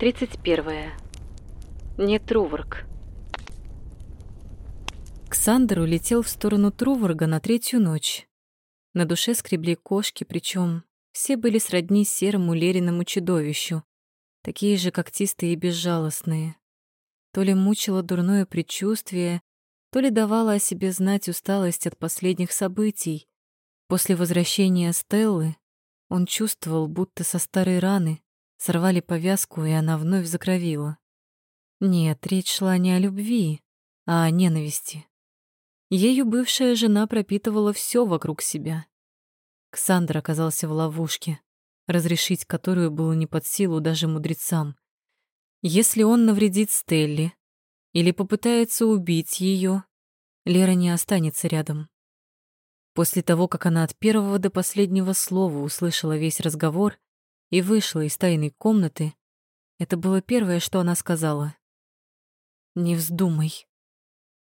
31. Не Труварк. Ксандр улетел в сторону Труварга на третью ночь. На душе скребли кошки, причем все были сродни серому лериному чудовищу, такие же когтистые и безжалостные. То ли мучило дурное предчувствие, то ли давала о себе знать усталость от последних событий. После возвращения Стеллы он чувствовал, будто со старой раны сорвали повязку, и она вновь закровила. Нет, речь шла не о любви, а о ненависти. Ею бывшая жена пропитывала все вокруг себя. Ксандр оказался в ловушке, разрешить которую было не под силу даже мудрецам. Если он навредит Стелле или попытается убить ее, Лера не останется рядом. После того, как она от первого до последнего слова услышала весь разговор и вышла из тайной комнаты, это было первое, что она сказала. «Не вздумай».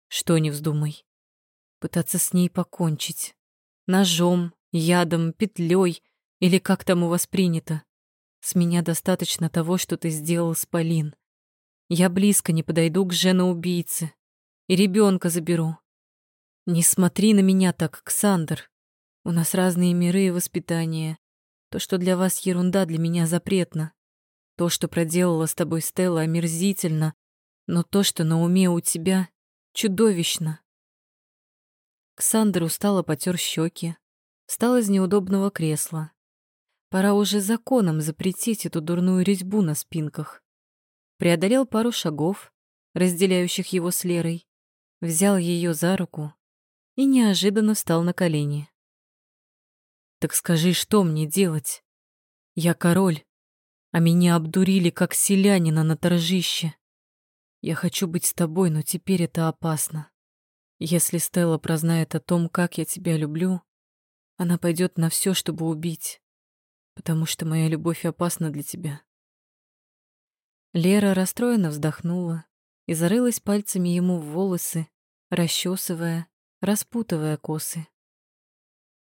«Что не вздумай?» Пытаться с ней покончить. Ножом, ядом, петлей или как там у вас принято. С меня достаточно того, что ты сделал с Полин. Я близко не подойду к жене-убийце и ребенка заберу. Не смотри на меня так, Ксандр. У нас разные миры и воспитания. То, что для вас ерунда, для меня запретно. То, что проделала с тобой Стелла, омерзительно, но то, что на уме у тебя, чудовищно. Ксандр устало потер щеки, встал из неудобного кресла. Пора уже законом запретить эту дурную резьбу на спинках. Преодолел пару шагов, разделяющих его с Лерой, взял ее за руку и неожиданно встал на колени. «Так скажи, что мне делать? Я король, а меня обдурили, как селянина на торжище. Я хочу быть с тобой, но теперь это опасно. Если Стелла прознает о том, как я тебя люблю, она пойдет на все, чтобы убить, потому что моя любовь опасна для тебя. Лера расстроенно вздохнула и зарылась пальцами ему в волосы, расчесывая, распутывая косы.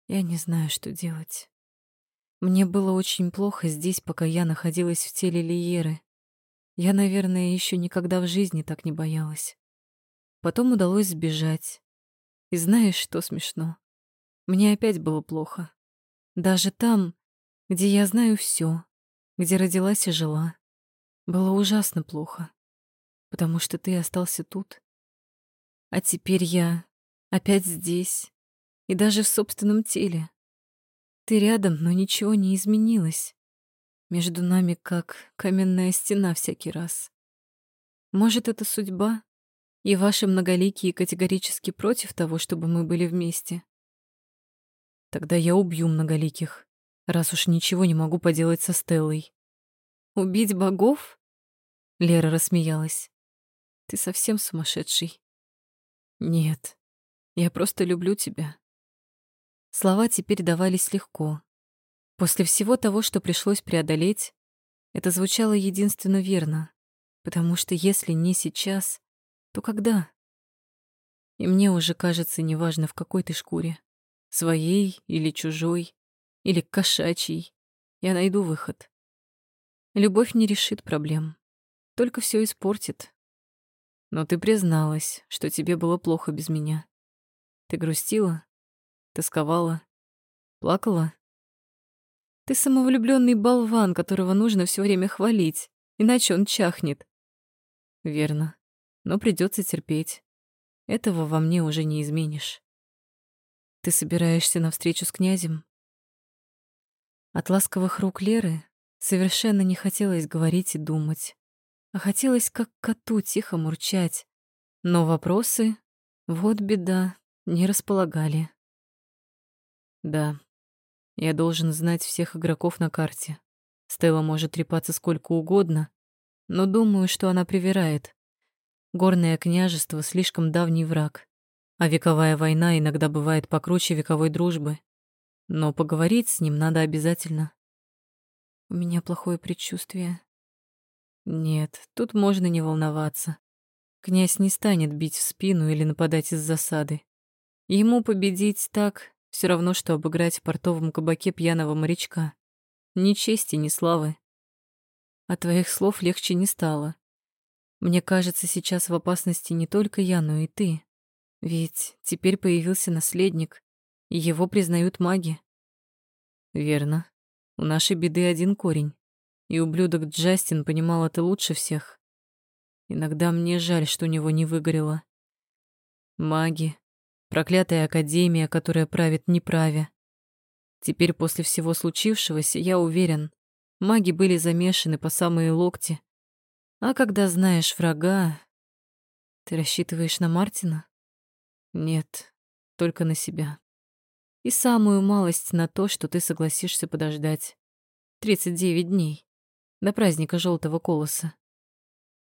Я не знаю, что делать. Мне было очень плохо здесь, пока я находилась в теле Лиеры. Я, наверное, еще никогда в жизни так не боялась. Потом удалось сбежать. И знаешь, что смешно? Мне опять было плохо. Даже там, где я знаю все, где родилась и жила, было ужасно плохо, потому что ты остался тут. А теперь я опять здесь, и даже в собственном теле. Ты рядом, но ничего не изменилось. Между нами как каменная стена всякий раз. Может, это судьба, и ваши многоликие категорически против того, чтобы мы были вместе. Тогда я убью многоликих, раз уж ничего не могу поделать со Стеллой. Убить богов? Лера рассмеялась. Ты совсем сумасшедший. Нет, я просто люблю тебя. Слова теперь давались легко. После всего того, что пришлось преодолеть, это звучало единственно верно, потому что если не сейчас, то когда? И мне уже кажется, неважно, в какой ты шкуре. Своей или чужой, или кошачьей. Я найду выход. Любовь не решит проблем, только все испортит. Но ты призналась, что тебе было плохо без меня. Ты грустила, тосковала, плакала. Ты самовлюбленный болван, которого нужно все время хвалить, иначе он чахнет. Верно, но придется терпеть. Этого во мне уже не изменишь. Ты собираешься на встречу с князем? От ласковых рук Леры совершенно не хотелось говорить и думать, а хотелось как коту тихо мурчать. Но вопросы, вот беда, не располагали. Да, я должен знать всех игроков на карте. Стелла может трепаться сколько угодно, но думаю, что она привирает. Горное княжество — слишком давний враг. А вековая война иногда бывает покруче вековой дружбы. Но поговорить с ним надо обязательно. У меня плохое предчувствие. Нет, тут можно не волноваться. Князь не станет бить в спину или нападать из засады. Ему победить так все равно, что обыграть в портовом кабаке пьяного морячка. Ни чести, ни славы. От твоих слов легче не стало. Мне кажется, сейчас в опасности не только я, но и ты. Ведь теперь появился наследник, и его признают маги. Верно. У нашей беды один корень. И ублюдок Джастин понимал это лучше всех. Иногда мне жаль, что у него не выгорело. Маги, проклятая академия, которая правит неправе. Теперь после всего случившегося, я уверен, маги были замешаны по самые локти. А когда знаешь врага... Ты рассчитываешь на Мартина? Нет, только на себя. И самую малость на то, что ты согласишься подождать. 39 дней. До праздника желтого колоса.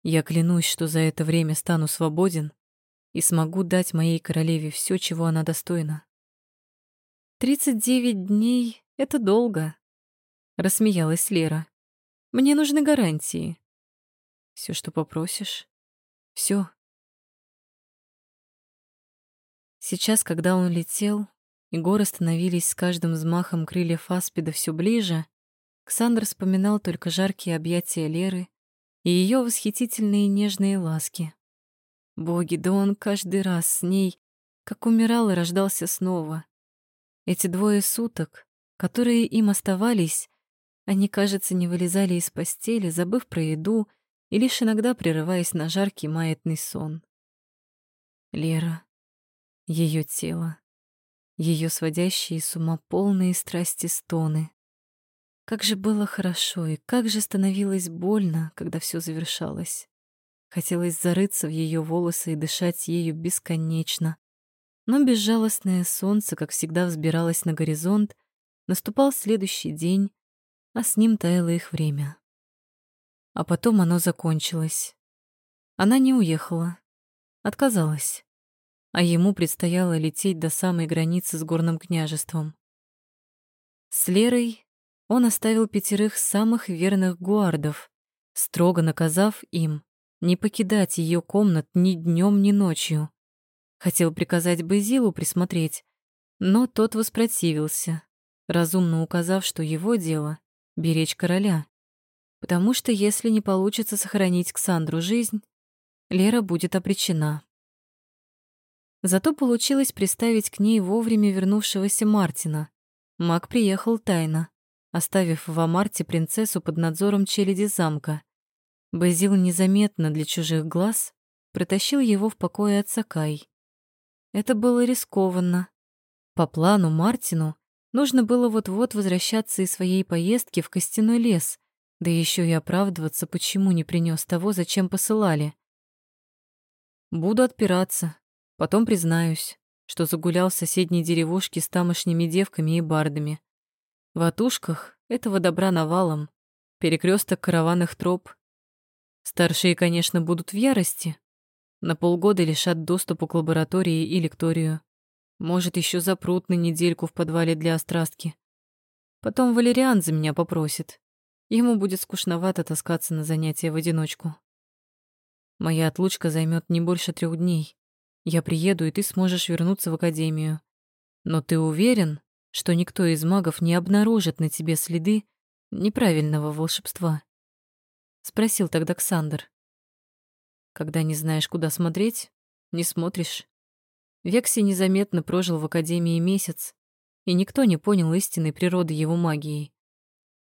Я клянусь, что за это время стану свободен и смогу дать моей королеве все, чего она достойна. «Тридцать девять дней — это долго», — рассмеялась Лера. «Мне нужны гарантии». Все, что попросишь. Все. Сейчас, когда он летел, и горы становились с каждым взмахом крыльев аспида все ближе, Ксандр вспоминал только жаркие объятия Леры и ее восхитительные нежные ласки. Боги, да он каждый раз с ней, как умирал и рождался снова. Эти двое суток, которые им оставались, они, кажется, не вылезали из постели, забыв про еду и лишь иногда прерываясь на жаркий маятный сон. Лера, ее тело, ее сводящие с ума полные страсти стоны. Как же было хорошо и как же становилось больно, когда все завершалось. Хотелось зарыться в ее волосы и дышать ею бесконечно, но безжалостное солнце, как всегда, взбиралось на горизонт, наступал следующий день, а с ним таяло их время. А потом оно закончилось. Она не уехала, отказалась, а ему предстояло лететь до самой границы с горным княжеством. С Лерой он оставил пятерых самых верных гуардов, строго наказав им не покидать ее комнат ни днем, ни ночью. Хотел приказать Базилу присмотреть, но тот воспротивился, разумно указав, что его дело — беречь короля. Потому что если не получится сохранить Ксандру жизнь, Лера будет обречена. Зато получилось приставить к ней вовремя вернувшегося Мартина. Маг приехал тайно, оставив в Амарте принцессу под надзором челяди замка. Базил незаметно для чужих глаз протащил его в покое отца Кай. Это было рискованно. По плану Мартину нужно было вот-вот возвращаться из своей поездки в костяной лес, да еще и оправдываться, почему не принес того, зачем посылали. Буду отпираться, потом признаюсь, что загулял в соседней деревушке с тамошними девками и бардами. В отушках этого добра навалом, перекресток караванных троп. Старшие, конечно, будут в ярости, на полгода лишат доступа к лаборатории и лекторию. Может, еще запрут на недельку в подвале для острастки. Потом Валериан за меня попросит. Ему будет скучновато таскаться на занятия в одиночку. Моя отлучка займет не больше трех дней. Я приеду, и ты сможешь вернуться в академию. Но ты уверен, что никто из магов не обнаружит на тебе следы неправильного волшебства? Спросил тогда Ксандр. Когда не знаешь, куда смотреть, не смотришь. Векси незаметно прожил в Академии месяц, и никто не понял истинной природы его магии.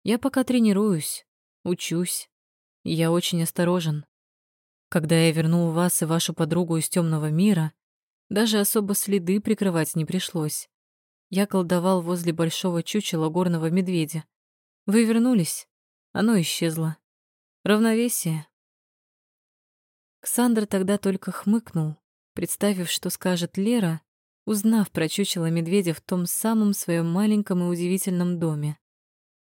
Я пока тренируюсь, учусь, и я очень осторожен. Когда я вернул вас и вашу подругу из темного мира, даже особо следы прикрывать не пришлось. Я колдовал возле большого чучела горного медведя. Вы вернулись, оно исчезло. Равновесие. Ксандр тогда только хмыкнул, представив, что скажет Лера, узнав про чучело медведя в том самом своем маленьком и удивительном доме.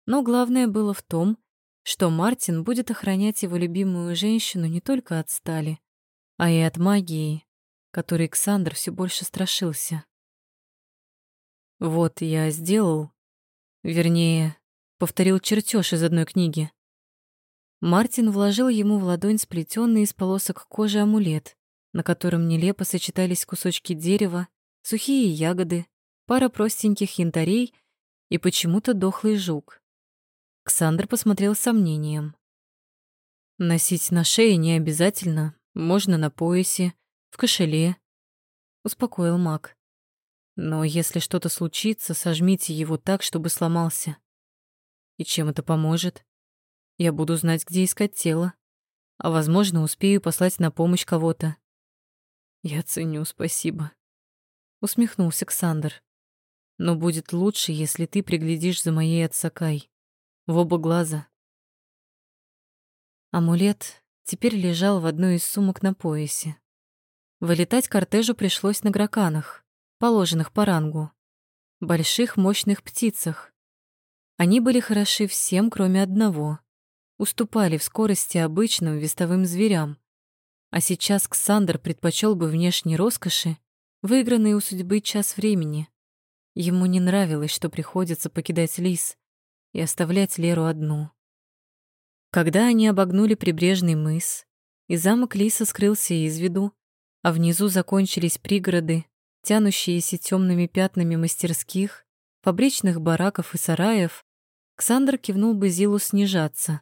Но главное было в том, что Мартин будет охранять его любимую женщину не только от стали, а и от магии, которой Ксандр все больше страшился. Вот я сделал, вернее, повторил чертеж из одной книги. Мартин вложил ему в ладонь сплетенный из полосок кожи амулет, на котором нелепо сочетались кусочки дерева, сухие ягоды, пара простеньких янтарей и почему-то дохлый жук. Ксандр посмотрел с сомнением. Носить на шее не обязательно, можно на поясе, в кошеле, успокоил маг. Но если что-то случится, сожмите его так, чтобы сломался. И чем это поможет? Я буду знать, где искать тело. А, возможно, успею послать на помощь кого-то. Я ценю, спасибо. Усмехнулся Ксандр. Но будет лучше, если ты приглядишь за моей отсакай. В оба глаза. Амулет теперь лежал в одной из сумок на поясе. Вылетать кортежу пришлось на граканах, положенных по рангу. Больших мощных птицах. Они были хороши всем, кроме одного. Уступали в скорости обычным вестовым зверям. А сейчас Ксандр предпочел бы внешней роскоши выигранный у судьбы час времени. Ему не нравилось, что приходится покидать лис и оставлять Леру одну. Когда они обогнули прибрежный мыс, и замок Лиса скрылся из виду, а внизу закончились пригороды, тянущиеся темными пятнами мастерских, фабричных бараков и сараев, Ксандр кивнул бы Зилу снижаться.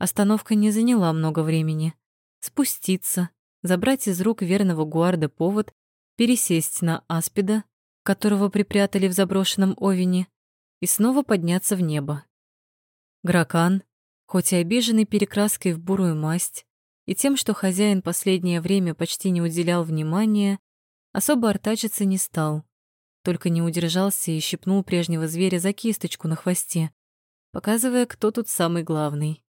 Остановка не заняла много времени. Спуститься, забрать из рук верного гуарда повод пересесть на аспида, которого припрятали в заброшенном овине, и снова подняться в небо. Гракан, хоть и обиженный перекраской в бурую масть и тем, что хозяин последнее время почти не уделял внимания, особо артачиться не стал, только не удержался и щипнул прежнего зверя за кисточку на хвосте, показывая, кто тут самый главный.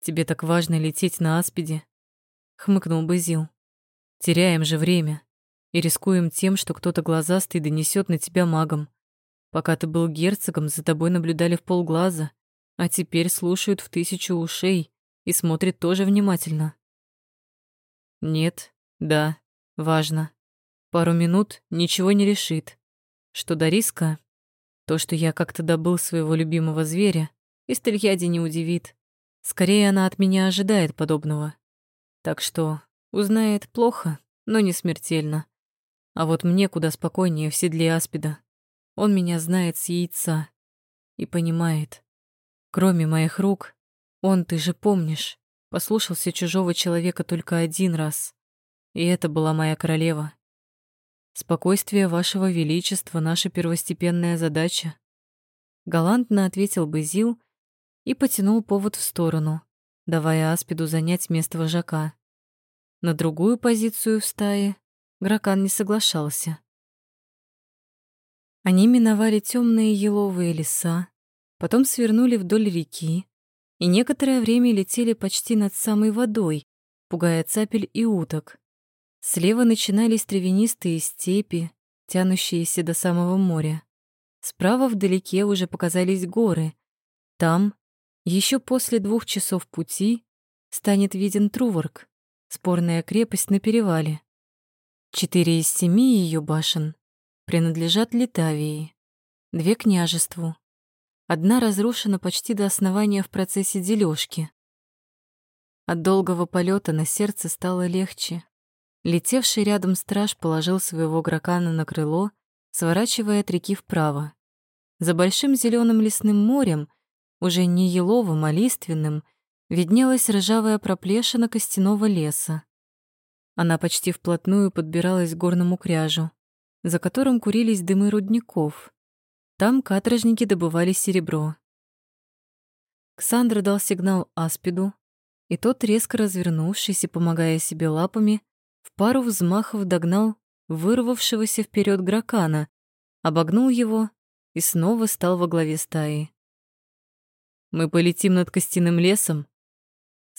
«Тебе так важно лететь на аспиде?» — хмыкнул Базил. Теряем же время и рискуем тем, что кто-то глазастый донесет на тебя магом. Пока ты был герцогом, за тобой наблюдали в полглаза, а теперь слушают в тысячу ушей и смотрят тоже внимательно. Нет, да, важно. Пару минут ничего не решит. Что до риска, то, что я как-то добыл своего любимого зверя, и Стельяди не удивит. Скорее, она от меня ожидает подобного. Так что Узнает плохо, но не смертельно. А вот мне куда спокойнее в седле аспида. Он меня знает с яйца и понимает. Кроме моих рук, он, ты же помнишь, послушался чужого человека только один раз. И это была моя королева. Спокойствие вашего величества — наша первостепенная задача. Галантно ответил Базил и потянул повод в сторону, давая Аспиду занять место вожака. На другую позицию в стае Гракан не соглашался. Они миновали темные еловые леса, потом свернули вдоль реки и некоторое время летели почти над самой водой, пугая цапель и уток. Слева начинались травянистые степи, тянущиеся до самого моря. Справа вдалеке уже показались горы. Там, еще после двух часов пути, станет виден Труворк спорная крепость на перевале. Четыре из семи ее башен принадлежат Литавии, две — княжеству. Одна разрушена почти до основания в процессе дележки. От долгого полета на сердце стало легче. Летевший рядом страж положил своего гракана на крыло, сворачивая от реки вправо. За большим зеленым лесным морем, уже не еловым, а лиственным — виднелась ржавая проплешина костяного леса. Она почти вплотную подбиралась к горному кряжу, за которым курились дымы рудников. Там каторжники добывали серебро. Ксандр дал сигнал Аспиду, и тот, резко развернувшись и помогая себе лапами, в пару взмахов догнал вырвавшегося вперед гракана, обогнул его и снова стал во главе стаи. «Мы полетим над костяным лесом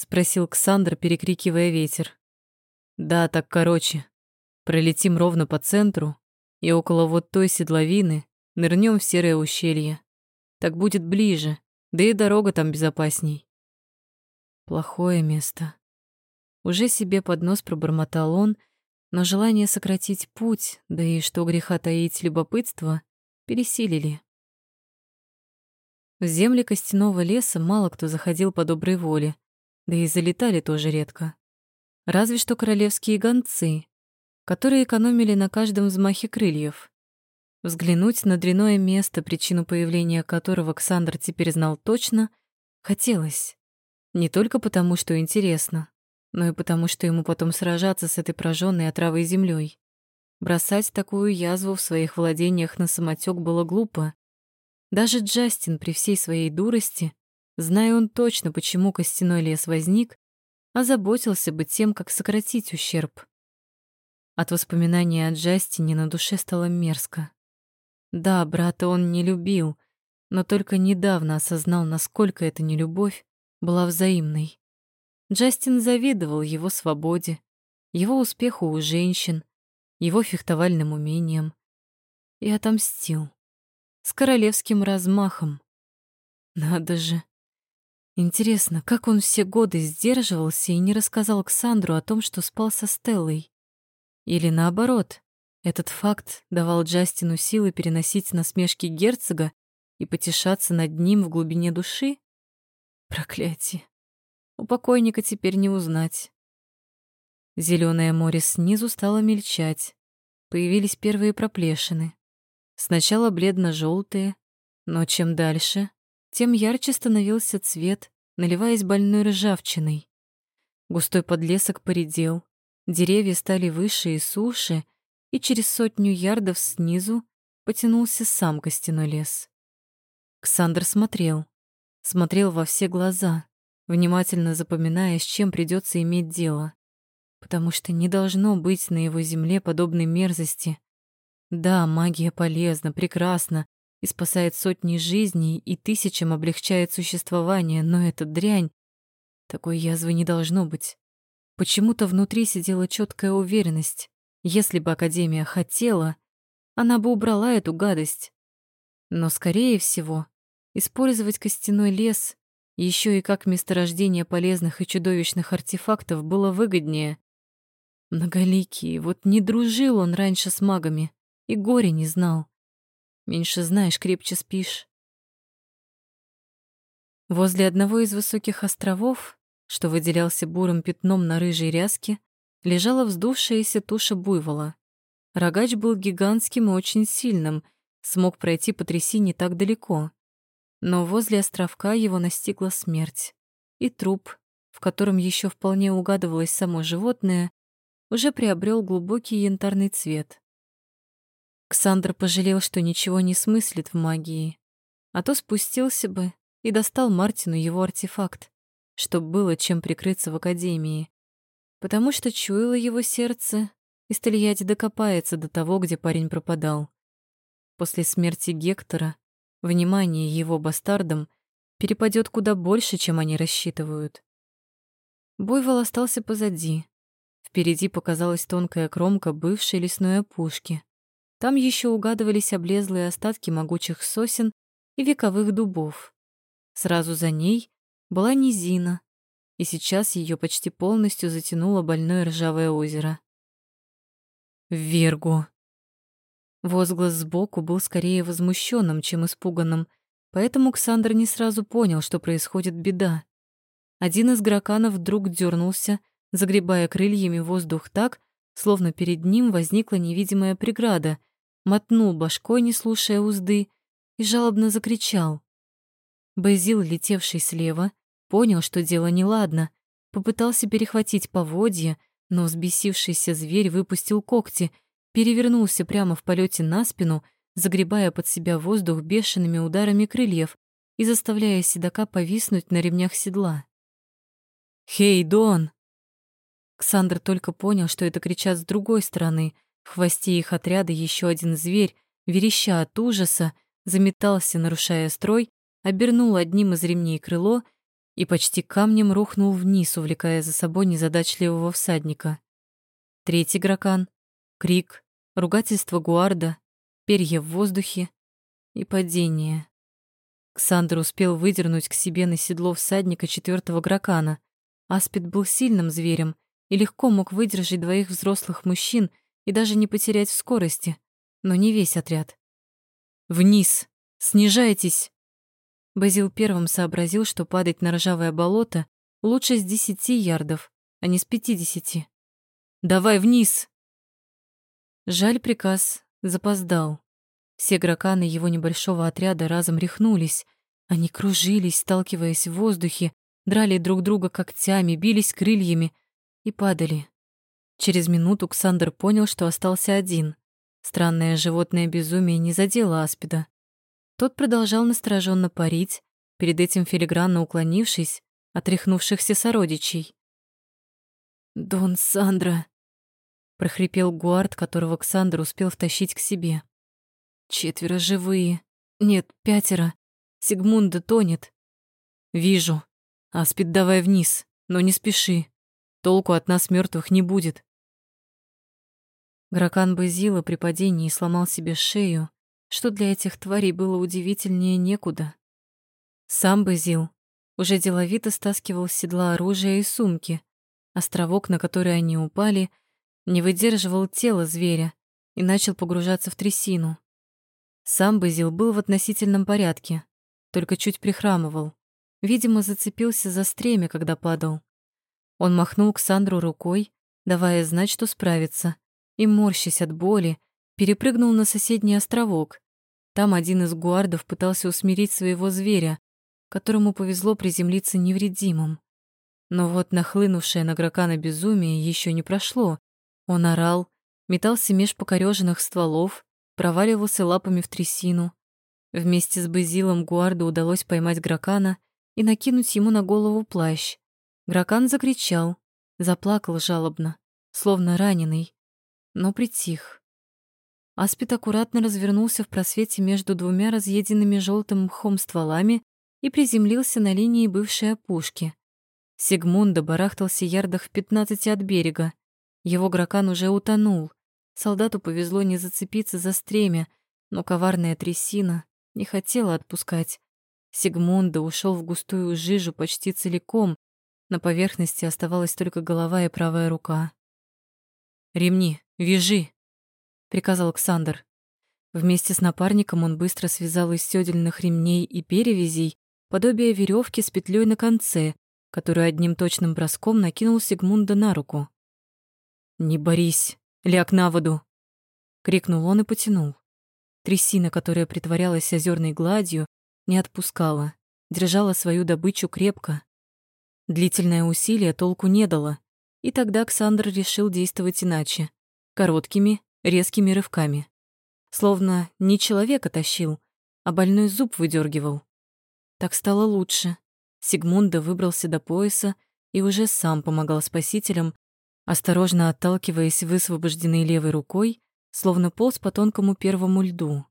спросил Ксандр, перекрикивая ветер. Да, так короче. Пролетим ровно по центру и около вот той седловины нырнем в серое ущелье. Так будет ближе, да и дорога там безопасней. Плохое место. Уже себе под нос пробормотал он, но желание сократить путь, да и что греха таить любопытство, пересилили. В земли костяного леса мало кто заходил по доброй воле, да и залетали тоже редко. Разве что королевские гонцы, которые экономили на каждом взмахе крыльев. Взглянуть на дряное место, причину появления которого Александр теперь знал точно, хотелось. Не только потому, что интересно, но и потому, что ему потом сражаться с этой прожженной отравой землей. Бросать такую язву в своих владениях на самотек было глупо. Даже Джастин при всей своей дурости, зная он точно, почему костяной лес возник, озаботился бы тем, как сократить ущерб. От воспоминания о Джастине на душе стало мерзко. Да, брата он не любил, но только недавно осознал, насколько эта нелюбовь была взаимной. Джастин завидовал его свободе, его успеху у женщин, его фехтовальным умениям и отомстил. С королевским размахом. Надо же. Интересно, как он все годы сдерживался и не рассказал Ксандру о том, что спал со Стеллой? Или наоборот, этот факт давал Джастину силы переносить насмешки герцога и потешаться над ним в глубине души? Проклятие. У покойника теперь не узнать. Зеленое море снизу стало мельчать. Появились первые проплешины. Сначала бледно желтые но чем дальше, тем ярче становился цвет, наливаясь больной ржавчиной. Густой подлесок поредел, деревья стали выше и суше, и через сотню ярдов снизу потянулся сам костяной лес. Ксандр смотрел, смотрел во все глаза, внимательно запоминая, с чем придется иметь дело, потому что не должно быть на его земле подобной мерзости. Да, магия полезна, прекрасна и спасает сотни жизней и тысячам облегчает существование, но эта дрянь... Такой язвы не должно быть. Почему-то внутри сидела четкая уверенность. Если бы Академия хотела, она бы убрала эту гадость. Но, скорее всего, использовать костяной лес еще и как месторождение полезных и чудовищных артефактов было выгоднее. Многоликий, вот не дружил он раньше с магами и горе не знал. Меньше знаешь, крепче спишь. Возле одного из высоких островов, что выделялся бурым пятном на рыжей ряске, лежала вздувшаяся туша буйвола. Рогач был гигантским и очень сильным, смог пройти по трясине так далеко. Но возле островка его настигла смерть. И труп, в котором еще вполне угадывалось само животное, уже приобрел глубокий янтарный цвет. Ксандр пожалел, что ничего не смыслит в магии, а то спустился бы и достал Мартину его артефакт, чтоб было чем прикрыться в академии потому что чуяло его сердце, и Стальяти докопается до того, где парень пропадал. После смерти Гектора внимание его бастардам перепадет куда больше, чем они рассчитывают. Буйвол остался позади. Впереди показалась тонкая кромка бывшей лесной опушки. Там еще угадывались облезлые остатки могучих сосен и вековых дубов. Сразу за ней была низина, и сейчас ее почти полностью затянуло больное ржавое озеро. «Вергу!» Возглас сбоку был скорее возмущенным, чем испуганным, поэтому Ксандр не сразу понял, что происходит беда. Один из граканов вдруг дернулся, загребая крыльями воздух так, словно перед ним возникла невидимая преграда, мотнул башкой, не слушая узды, и жалобно закричал. Базил, летевший слева, Понял, что дело неладно, попытался перехватить поводья, но взбесившийся зверь выпустил когти, перевернулся прямо в полете на спину, загребая под себя воздух бешеными ударами крыльев и заставляя седока повиснуть на ремнях седла. «Хей, Дон!» Ксандр только понял, что это кричат с другой стороны. В хвосте их отряда еще один зверь, вереща от ужаса, заметался, нарушая строй, обернул одним из ремней крыло и почти камнем рухнул вниз, увлекая за собой незадачливого всадника. Третий гракан, крик, ругательство гуарда, перья в воздухе и падение. Ксандр успел выдернуть к себе на седло всадника четвертого гракана. Аспид был сильным зверем и легко мог выдержать двоих взрослых мужчин и даже не потерять в скорости, но не весь отряд. «Вниз! Снижайтесь!» Базил первым сообразил, что падать на ржавое болото лучше с десяти ярдов, а не с пятидесяти. «Давай вниз!» Жаль, приказ запоздал. Все граканы его небольшого отряда разом рехнулись. Они кружились, сталкиваясь в воздухе, драли друг друга когтями, бились крыльями и падали. Через минуту Ксандр понял, что остался один. Странное животное безумие не задело аспида. Тот продолжал настороженно парить, перед этим филигранно уклонившись от рехнувшихся сородичей. «Дон Сандра!» — прохрипел Гуард, которого Ксандр успел втащить к себе. «Четверо живые. Нет, пятеро. Сигмунда тонет». «Вижу. Аспид давай вниз, но не спеши. Толку от нас мертвых не будет». Гракан Базила при падении сломал себе шею, что для этих тварей было удивительнее некуда. Сам Базил уже деловито стаскивал с седла оружие и сумки. Островок, на который они упали, не выдерживал тела зверя и начал погружаться в трясину. Сам Базил был в относительном порядке, только чуть прихрамывал. Видимо, зацепился за стремя, когда падал. Он махнул к Сандру рукой, давая знать, что справится, и, морщась от боли, перепрыгнул на соседний островок. Там один из гуардов пытался усмирить своего зверя, которому повезло приземлиться невредимым. Но вот нахлынувшее на Гракана безумие еще не прошло. Он орал, метался меж покорёженных стволов, проваливался лапами в трясину. Вместе с Базилом Гуарду удалось поймать Гракана и накинуть ему на голову плащ. Гракан закричал, заплакал жалобно, словно раненый, но притих. Аспид аккуратно развернулся в просвете между двумя разъеденными желтым мхом стволами и приземлился на линии бывшей опушки. Сигмунда барахтался ярдах в пятнадцати от берега. Его гракан уже утонул. Солдату повезло не зацепиться за стремя, но коварная трясина не хотела отпускать. Сигмунда ушел в густую жижу почти целиком. На поверхности оставалась только голова и правая рука. «Ремни, вяжи!» — приказал Александр. Вместе с напарником он быстро связал из сёдельных ремней и перевязей подобие веревки с петлей на конце, которую одним точным броском накинул Сигмунда на руку. «Не борись, ляг на воду!» — крикнул он и потянул. Трясина, которая притворялась озерной гладью, не отпускала, держала свою добычу крепко. Длительное усилие толку не дало, и тогда Александр решил действовать иначе, короткими, резкими рывками. Словно не человека тащил, а больной зуб выдергивал. Так стало лучше. Сигмунда выбрался до пояса и уже сам помогал спасителям, осторожно отталкиваясь высвобожденной левой рукой, словно полз по тонкому первому льду.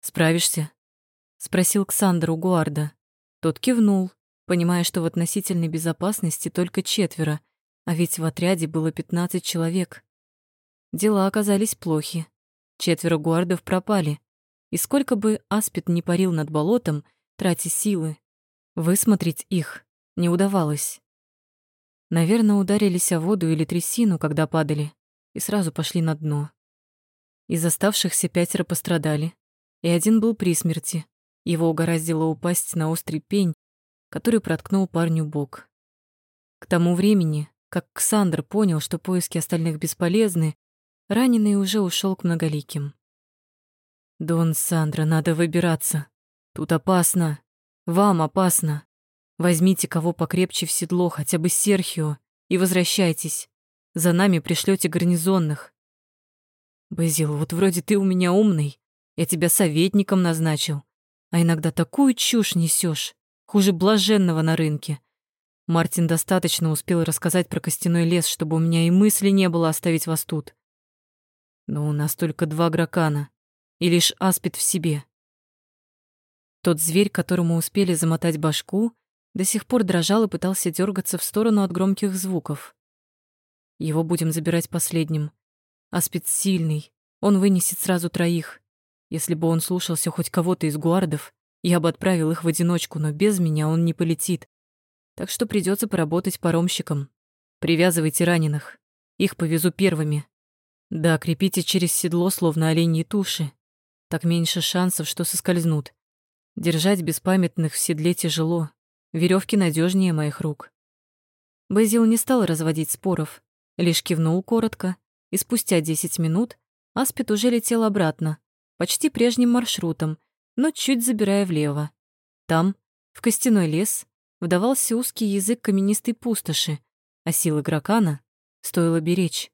«Справишься?» — спросил Ксандр у Гуарда. Тот кивнул, понимая, что в относительной безопасности только четверо, а ведь в отряде было пятнадцать человек. Дела оказались плохи. Четверо гуардов пропали, и сколько бы Аспид не парил над болотом, тратя силы. Высмотреть их не удавалось. Наверное, ударились о воду или трясину, когда падали, и сразу пошли на дно. Из оставшихся пятеро пострадали, и один был при смерти. Его угораздило упасть на острый пень, который проткнул парню бок. К тому времени, как Ксандр понял, что поиски остальных бесполезны, раненый уже ушел к многоликим. «Дон Сандра, надо выбираться», Тут опасно. Вам опасно. Возьмите кого покрепче в седло, хотя бы Серхио, и возвращайтесь. За нами пришлете гарнизонных. Базил, вот вроде ты у меня умный. Я тебя советником назначил. А иногда такую чушь несешь, хуже блаженного на рынке. Мартин достаточно успел рассказать про костяной лес, чтобы у меня и мысли не было оставить вас тут. Но у нас только два гракана, и лишь аспид в себе. Тот зверь, которому успели замотать башку, до сих пор дрожал и пытался дергаться в сторону от громких звуков. Его будем забирать последним. Аспид сильный, он вынесет сразу троих. Если бы он слушался хоть кого-то из гуардов, я бы отправил их в одиночку, но без меня он не полетит. Так что придется поработать паромщиком. Привязывайте раненых. Их повезу первыми. Да, крепите через седло, словно оленьи туши. Так меньше шансов, что соскользнут. Держать беспамятных в седле тяжело, веревки надежнее моих рук. Базил не стал разводить споров, лишь кивнул коротко, и спустя десять минут Аспид уже летел обратно, почти прежним маршрутом, но чуть забирая влево. Там, в костяной лес, вдавался узкий язык каменистой пустоши, а силы Гракана стоило беречь.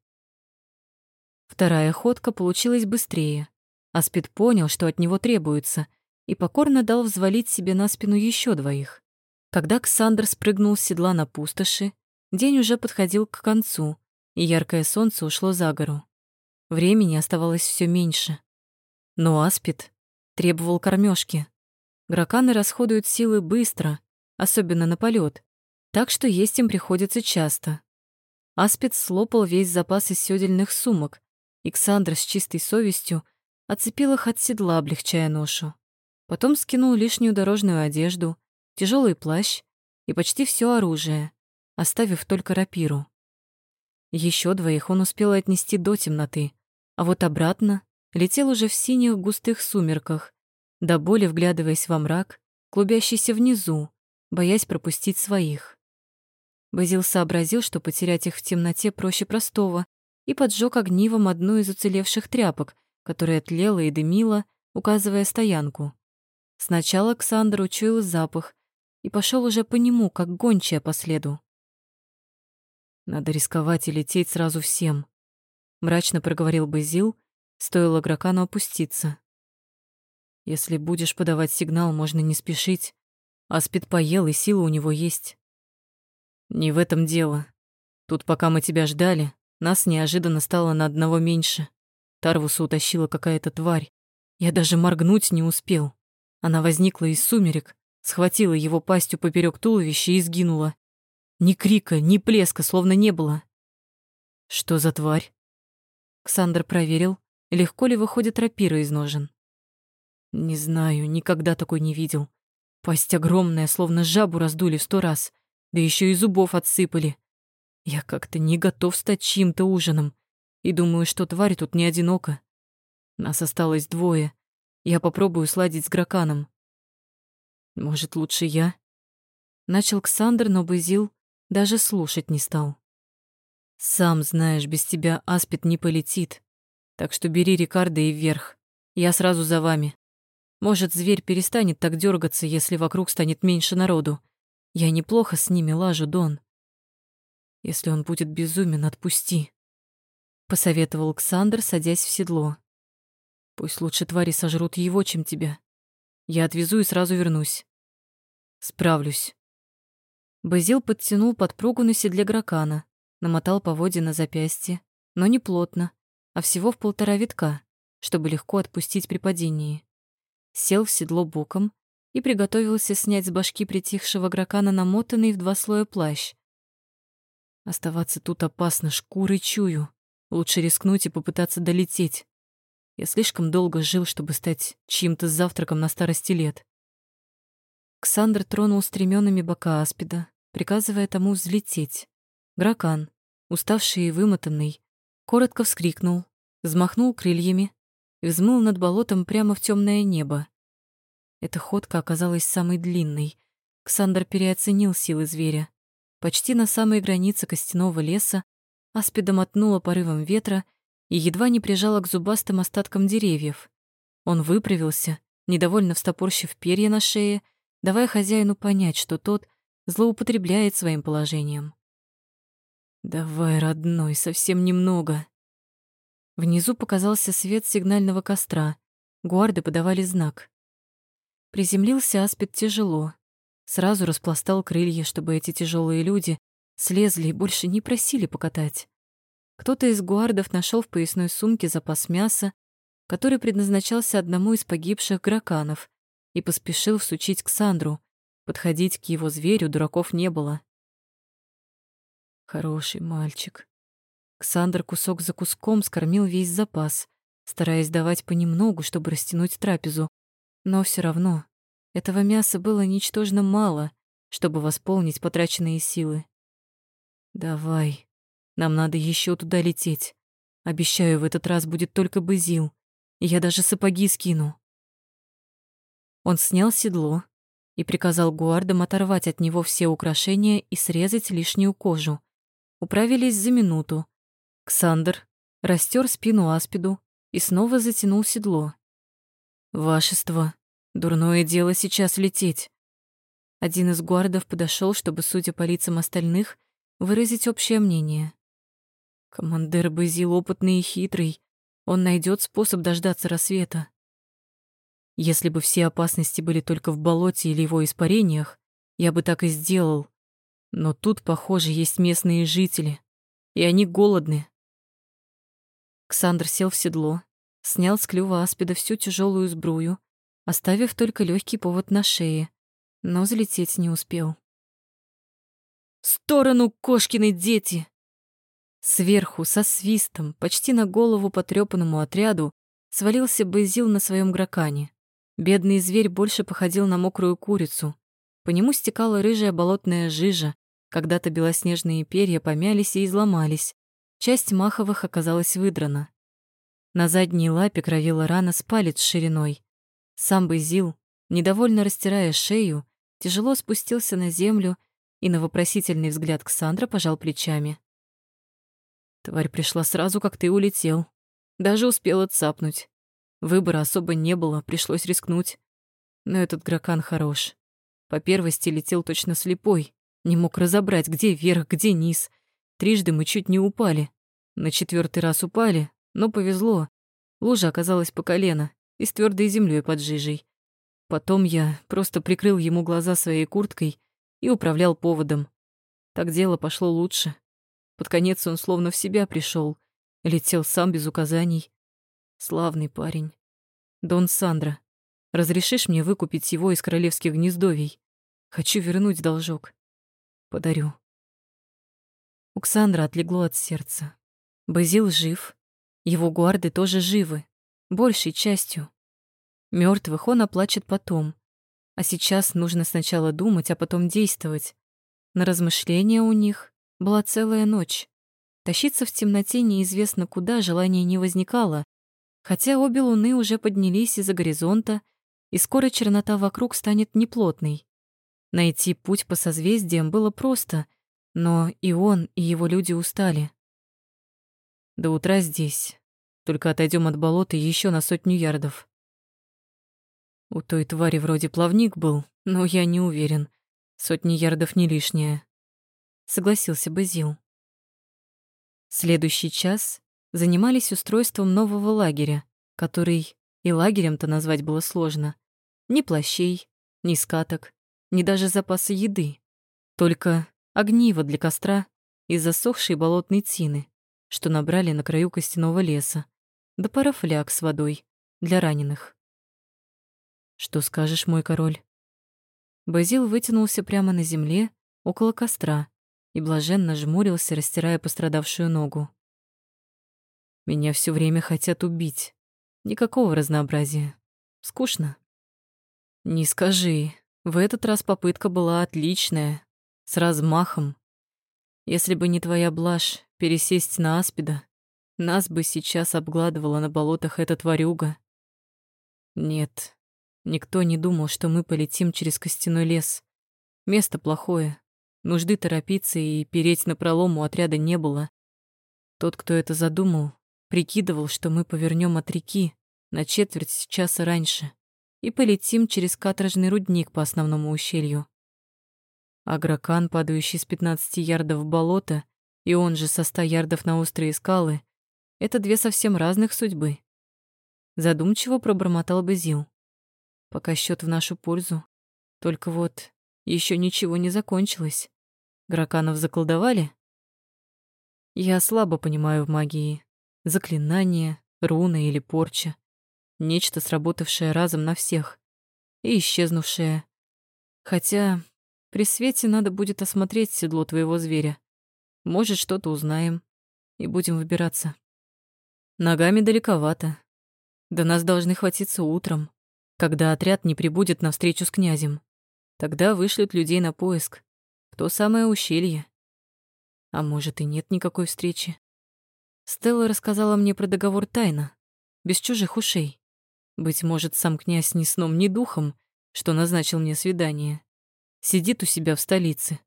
Вторая ходка получилась быстрее. Аспид понял, что от него требуется, и покорно дал взвалить себе на спину еще двоих. Когда Ксандр спрыгнул с седла на пустоши, день уже подходил к концу, и яркое солнце ушло за гору. Времени оставалось все меньше. Но Аспид требовал кормежки. Граканы расходуют силы быстро, особенно на полет, так что есть им приходится часто. Аспид слопал весь запас из сёдельных сумок, и Ксандр с чистой совестью отцепил их от седла, облегчая ношу. Потом скинул лишнюю дорожную одежду, тяжелый плащ и почти все оружие, оставив только рапиру. Еще двоих он успел отнести до темноты, а вот обратно летел уже в синих густых сумерках, до боли вглядываясь во мрак, клубящийся внизу, боясь пропустить своих. Базил сообразил, что потерять их в темноте проще простого, и поджег огнивом одну из уцелевших тряпок, которая тлела и дымила, указывая стоянку. Сначала Александр учуял запах и пошел уже по нему, как гончая по следу. «Надо рисковать и лететь сразу всем», — мрачно проговорил Базил, стоило Гракану опуститься. «Если будешь подавать сигнал, можно не спешить. Аспид поел, и сила у него есть». «Не в этом дело. Тут, пока мы тебя ждали, нас неожиданно стало на одного меньше. Тарвуса утащила какая-то тварь. Я даже моргнуть не успел. Она возникла из сумерек, схватила его пастью поперек туловища и сгинула. Ни крика, ни плеска, словно не было. Что за тварь? Ксандр проверил, легко ли выходит рапира из ножен. Не знаю, никогда такой не видел. Пасть огромная, словно жабу раздули в сто раз, да еще и зубов отсыпали. Я как-то не готов стать чьим-то ужином, и думаю, что тварь тут не одинока. Нас осталось двое. Я попробую сладить с Граканом. Может, лучше я? Начал Ксандр, но Базил даже слушать не стал. Сам знаешь, без тебя Аспид не полетит. Так что бери Рикардо и вверх. Я сразу за вами. Может, зверь перестанет так дергаться, если вокруг станет меньше народу. Я неплохо с ними лажу, Дон. Если он будет безумен, отпусти. Посоветовал Александр, садясь в седло. Пусть лучше твари сожрут его, чем тебя. Я отвезу и сразу вернусь. Справлюсь. Базил подтянул подпругу на седле Гракана, намотал поводья на запястье, но не плотно, а всего в полтора витка, чтобы легко отпустить при падении. Сел в седло боком и приготовился снять с башки притихшего Гракана намотанный в два слоя плащ. Оставаться тут опасно, шкурой чую. Лучше рискнуть и попытаться долететь. Я слишком долго жил, чтобы стать чьим-то завтраком на старости лет. Ксандр тронул стременами бока аспида, приказывая тому взлететь. Гракан, уставший и вымотанный, коротко вскрикнул, взмахнул крыльями и взмыл над болотом прямо в темное небо. Эта ходка оказалась самой длинной. Ксандр переоценил силы зверя. Почти на самой границе костяного леса аспида мотнула порывом ветра и едва не прижала к зубастым остаткам деревьев. Он выправился, недовольно встопорщив перья на шее, давая хозяину понять, что тот злоупотребляет своим положением. «Давай, родной, совсем немного». Внизу показался свет сигнального костра. Гуарды подавали знак. Приземлился аспид тяжело. Сразу распластал крылья, чтобы эти тяжелые люди слезли и больше не просили покатать. Кто-то из гуардов нашел в поясной сумке запас мяса, который предназначался одному из погибших граканов, и поспешил всучить к Сандру. Подходить к его зверю дураков не было. Хороший мальчик. Ксандр кусок за куском скормил весь запас, стараясь давать понемногу, чтобы растянуть трапезу. Но все равно этого мяса было ничтожно мало, чтобы восполнить потраченные силы. «Давай, нам надо еще туда лететь. Обещаю, в этот раз будет только бызил. Я даже сапоги скину». Он снял седло и приказал гуардам оторвать от него все украшения и срезать лишнюю кожу. Управились за минуту. Ксандр растер спину аспиду и снова затянул седло. «Вашество, дурное дело сейчас лететь». Один из гуардов подошел, чтобы, судя по лицам остальных, выразить общее мнение. Командир Базил опытный и хитрый. Он найдет способ дождаться рассвета. Если бы все опасности были только в болоте или его испарениях, я бы так и сделал. Но тут, похоже, есть местные жители, и они голодны. Ксандр сел в седло, снял с клюва аспида всю тяжелую сбрую, оставив только легкий повод на шее, но залететь не успел. «В сторону, кошкины дети!» Сверху, со свистом, почти на голову потрепанному отряду, свалился Базил на своем гракане. Бедный зверь больше походил на мокрую курицу. По нему стекала рыжая болотная жижа, когда-то белоснежные перья помялись и изломались. Часть маховых оказалась выдрана. На задней лапе кровила рана с палец шириной. Сам Базил, недовольно растирая шею, тяжело спустился на землю и на вопросительный взгляд Ксандра пожал плечами. Тварь пришла сразу, как ты улетел. Даже успела цапнуть. Выбора особо не было, пришлось рискнуть. Но этот гракан хорош. По первости летел точно слепой. Не мог разобрать, где верх, где низ. Трижды мы чуть не упали. На четвертый раз упали, но повезло. Лужа оказалась по колено и с твердой землей под жижей. Потом я просто прикрыл ему глаза своей курткой и управлял поводом. Так дело пошло лучше. Под конец он словно в себя пришел, летел сам без указаний. Славный парень. Дон Сандра, разрешишь мне выкупить его из королевских гнездовий? Хочу вернуть должок. Подарю. У Ксандра отлегло от сердца. Базил жив, его гуарды тоже живы, большей частью. Мертвых он оплачет потом. А сейчас нужно сначала думать, а потом действовать. На размышления у них была целая ночь. Тащиться в темноте неизвестно куда желания не возникало, хотя обе луны уже поднялись из-за горизонта, и скоро чернота вокруг станет неплотной. Найти путь по созвездиям было просто, но и он, и его люди устали. До утра здесь. Только отойдем от болота еще на сотню ярдов. У той твари вроде плавник был, но я не уверен. Сотни ярдов не лишнее. Согласился Базил. Следующий час занимались устройством нового лагеря, который и лагерем-то назвать было сложно. Ни плащей, ни скаток, ни даже запаса еды. Только огниво для костра и засохшей болотной тины, что набрали на краю костяного леса, да пара фляг с водой для раненых. Что скажешь, мой король? Базил вытянулся прямо на земле, около костра, и блаженно жмурился, растирая пострадавшую ногу. Меня все время хотят убить. Никакого разнообразия. Скучно. Не скажи. В этот раз попытка была отличная, с размахом. Если бы не твоя блажь пересесть на аспида, нас бы сейчас обгладывала на болотах эта тварюга. Нет, Никто не думал, что мы полетим через костяной лес. Место плохое. Нужды торопиться и переть на пролом у отряда не было. Тот, кто это задумал, прикидывал, что мы повернем от реки на четверть часа раньше и полетим через каторжный рудник по основному ущелью. Агракан, падающий с 15 ярдов в болото, и он же со 100 ярдов на острые скалы, это две совсем разных судьбы. Задумчиво пробормотал Безил. Пока счет в нашу пользу. Только вот еще ничего не закончилось. Граканов заколдовали? Я слабо понимаю в магии. Заклинание, руна или порча. Нечто, сработавшее разом на всех. И исчезнувшее. Хотя при свете надо будет осмотреть седло твоего зверя. Может, что-то узнаем. И будем выбираться. Ногами далековато. До нас должны хватиться утром когда отряд не прибудет на встречу с князем. Тогда вышлют людей на поиск. В то самое ущелье. А может, и нет никакой встречи. Стелла рассказала мне про договор тайно, без чужих ушей. Быть может, сам князь ни сном, ни духом, что назначил мне свидание. Сидит у себя в столице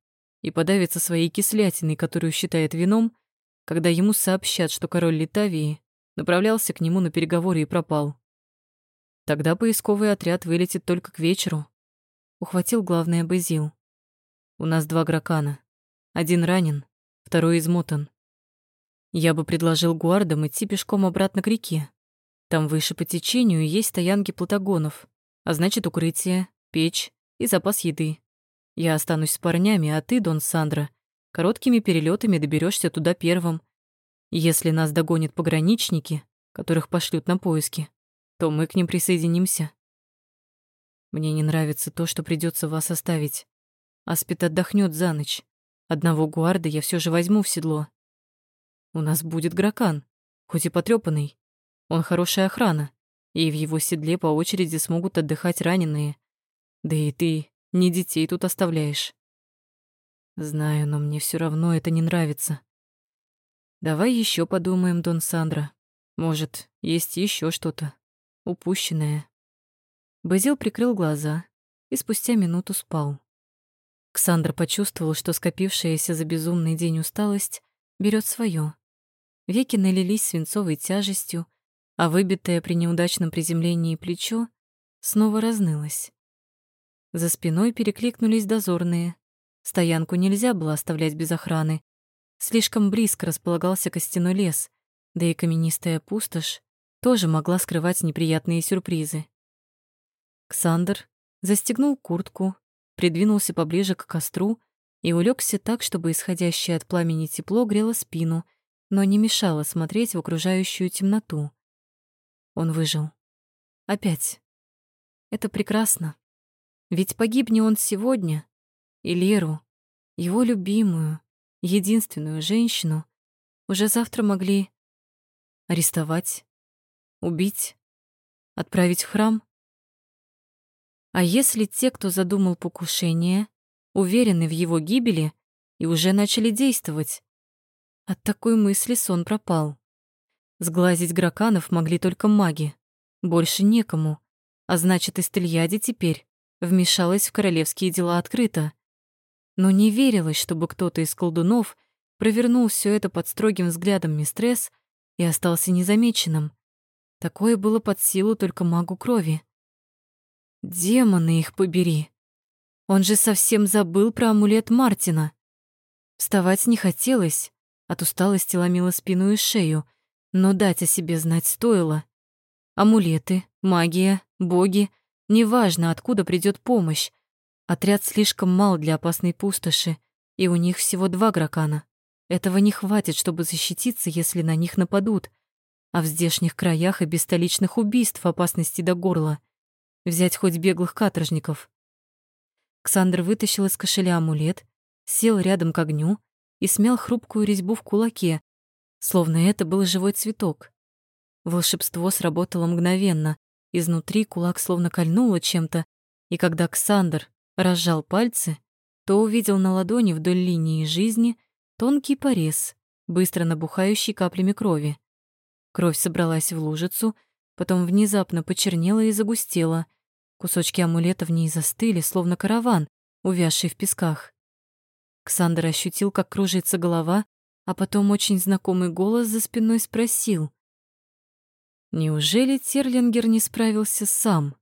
и подавится своей кислятиной, которую считает вином, когда ему сообщат, что король Литавии направлялся к нему на переговоры и пропал. Тогда поисковый отряд вылетит только к вечеру. ухватил главное Базил. У нас два гракана. Один ранен, второй измотан. Я бы предложил гуардам идти пешком обратно к реке. Там выше по течению есть стоянки платагонов, а значит укрытие, печь и запас еды. Я останусь с парнями, а ты, Дон Сандра, короткими перелетами доберешься туда первым. Если нас догонят пограничники, которых пошлют на поиски, то мы к ним присоединимся. Мне не нравится то, что придется вас оставить. Аспид отдохнет за ночь. Одного гуарда я все же возьму в седло. У нас будет гракан, хоть и потрепанный. Он хорошая охрана, и в его седле по очереди смогут отдыхать раненые. Да и ты не детей тут оставляешь. Знаю, но мне все равно это не нравится. Давай еще подумаем, Дон Сандра. Может, есть еще что-то упущенное. Базил прикрыл глаза и спустя минуту спал. Ксандр почувствовал, что скопившаяся за безумный день усталость берет свое. Веки налились свинцовой тяжестью, а выбитое при неудачном приземлении плечо снова разнылось. За спиной перекликнулись дозорные. Стоянку нельзя было оставлять без охраны. Слишком близко располагался костяной лес, да и каменистая пустошь тоже могла скрывать неприятные сюрпризы. Ксандр застегнул куртку, придвинулся поближе к костру и улегся так, чтобы исходящее от пламени тепло грело спину, но не мешало смотреть в окружающую темноту. Он выжил. Опять. Это прекрасно. Ведь погибни он сегодня, и Леру, его любимую, единственную женщину, уже завтра могли арестовать, убить, отправить в храм. А если те, кто задумал покушение, уверены в его гибели и уже начали действовать? От такой мысли сон пропал. Сглазить граканов могли только маги. Больше некому. А значит, Истельяде теперь вмешалась в королевские дела открыто. Но не верилось, чтобы кто-то из колдунов провернул все это под строгим взглядом мистресс и остался незамеченным. Такое было под силу только магу крови. Демоны их побери. Он же совсем забыл про амулет Мартина. Вставать не хотелось, от усталости ломила спину и шею, но дать о себе знать стоило. Амулеты, магия, боги, неважно, откуда придет помощь. Отряд слишком мал для опасной пустоши, и у них всего два гракана. Этого не хватит, чтобы защититься, если на них нападут. А в здешних краях и без столичных убийств опасности до горла — Взять хоть беглых каторжников. Ксандр вытащил из кошеля амулет, сел рядом к огню и смял хрупкую резьбу в кулаке, словно это был живой цветок. Волшебство сработало мгновенно. Изнутри кулак словно кольнуло чем-то, и когда Ксандр разжал пальцы, то увидел на ладони вдоль линии жизни тонкий порез, быстро набухающий каплями крови. Кровь собралась в лужицу, потом внезапно почернела и загустела. Кусочки амулета в ней застыли, словно караван, увязший в песках. Ксандр ощутил, как кружится голова, а потом очень знакомый голос за спиной спросил. «Неужели Терлингер не справился сам?»